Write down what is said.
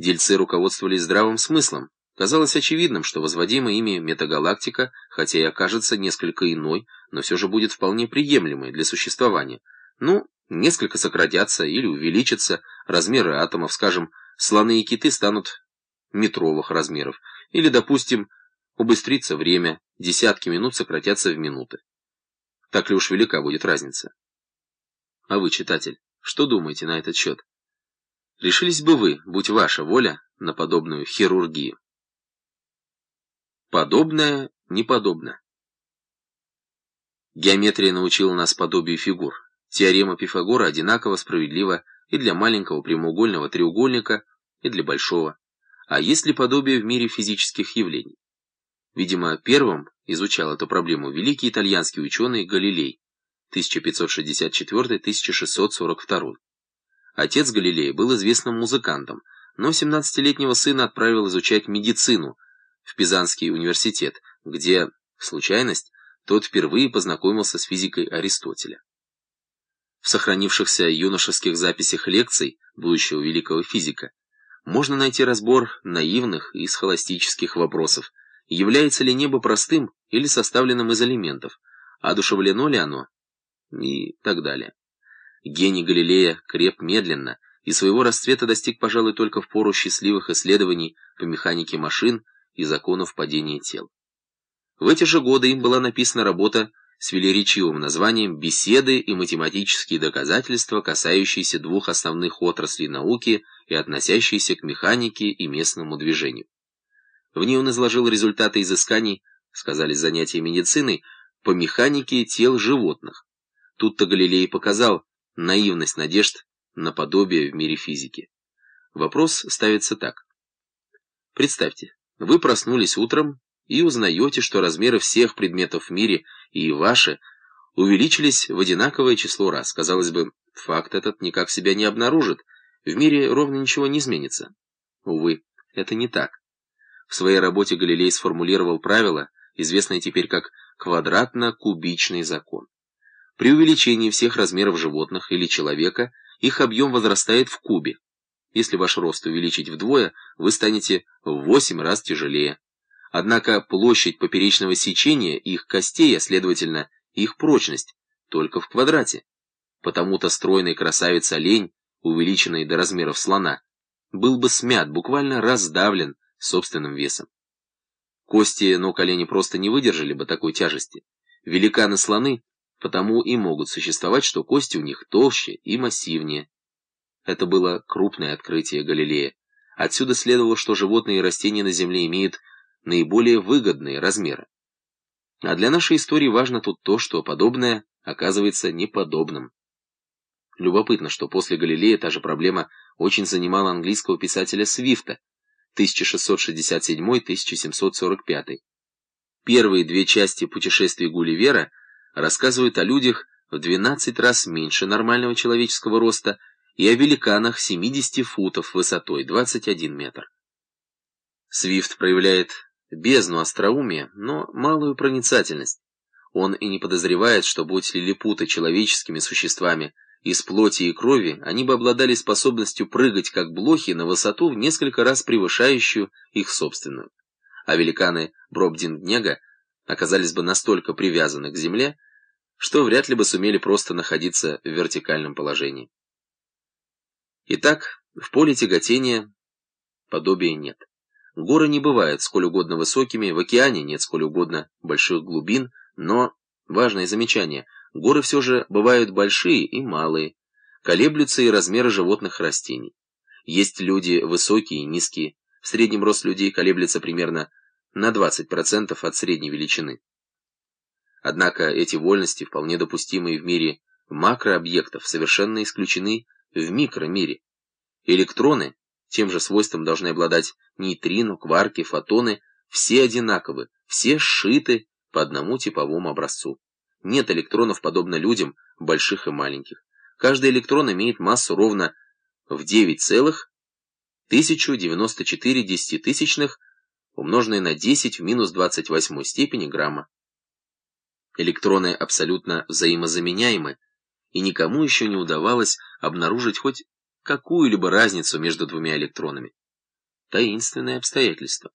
Дельцы руководствовались здравым смыслом. Казалось очевидным, что возводимая ими метагалактика, хотя и окажется несколько иной, но все же будет вполне приемлемой для существования. Ну, несколько сократятся или увеличатся размеры атомов, скажем, слоны и киты станут метровых размеров, или, допустим, убыстрится время, десятки минут сократятся в минуты. Так ли уж велика будет разница? А вы, читатель, что думаете на этот счет? Решились бы вы, будь ваша воля, на подобную хирургию? Подобное неподобно. Геометрия научила нас подобию фигур. Теорема Пифагора одинаково справедлива и для маленького прямоугольного треугольника, и для большого. А есть ли подобие в мире физических явлений? Видимо, первым изучал эту проблему великий итальянский ученый Галилей, 1564-1642. Отец Галилея был известным музыкантом, но 17-летнего сына отправил изучать медицину в Пизанский университет, где, случайность, тот впервые познакомился с физикой Аристотеля. В сохранившихся юношеских записях лекций будущего великого физика можно найти разбор наивных и схоластических вопросов, является ли небо простым или составленным из элементов, одушевлено ли оно и так далее. Гений Галилея креп медленно и своего расцвета достиг, пожалуй, только в пору счастливых исследований по механике машин и законов падения тел. В эти же годы им была написана работа с велеречивым названием «Беседы и математические доказательства, касающиеся двух основных отраслей науки и относящиеся к механике и местному движению». В ней он изложил результаты изысканий, сказали занятия медициной, по механике тел животных. Тут-то Галилей показал, наивность надежд на подобие в мире физики. Вопрос ставится так. Представьте, вы проснулись утром и узнаете, что размеры всех предметов в мире и ваши увеличились в одинаковое число раз. Казалось бы, факт этот никак себя не обнаружит, в мире ровно ничего не изменится. Увы, это не так. В своей работе Галилей сформулировал правило, известное теперь как квадратно-кубичный закон. При увеличении всех размеров животных или человека их объем возрастает в кубе. Если ваш рост увеличить вдвое, вы станете в 8 раз тяжелее. Однако площадь поперечного сечения их костей, а следовательно их прочность, только в квадрате. Потому-то стройный красавец-олень, увеличенный до размеров слона, был бы смят, буквально раздавлен собственным весом. Кости ног оленя просто не выдержали бы такой тяжести. Великаны-слоны потому и могут существовать, что кости у них толще и массивнее. Это было крупное открытие Галилея. Отсюда следовало, что животные и растения на Земле имеют наиболее выгодные размеры. А для нашей истории важно тут то, что подобное оказывается неподобным. Любопытно, что после Галилея та же проблема очень занимала английского писателя Свифта 1667-1745. Первые две части путешествий Гулливера рассказывают о людях в 12 раз меньше нормального человеческого роста и о великанах 70 футов высотой, 21 метр. Свифт проявляет бездну остроумия, но малую проницательность. Он и не подозревает, что, будь лилипуты человеческими существами из плоти и крови, они бы обладали способностью прыгать, как блохи, на высоту в несколько раз превышающую их собственную. А великаны Бробдингнега оказались бы настолько привязаны к земле, что вряд ли бы сумели просто находиться в вертикальном положении. Итак, в поле тяготения подобия нет. Горы не бывают сколь угодно высокими, в океане нет сколь угодно больших глубин, но, важное замечание, горы все же бывают большие и малые, колеблются и размеры животных растений. Есть люди высокие и низкие, в среднем рост людей колеблется примерно на 20% от средней величины. Однако эти вольности, вполне допустимые в мире макрообъектов, совершенно исключены в микромире. Электроны тем же свойством должны обладать нейтрино, кварки, фотоны, все одинаковы, все сшиты по одному типовому образцу. Нет электронов, подобно людям, больших и маленьких. Каждый электрон имеет массу ровно в 9,1094 десятитысячных, умноженное на 10 в минус 28 степени грамма. Электроны абсолютно взаимозаменяемы, и никому еще не удавалось обнаружить хоть какую-либо разницу между двумя электронами. таинственное обстоятельство.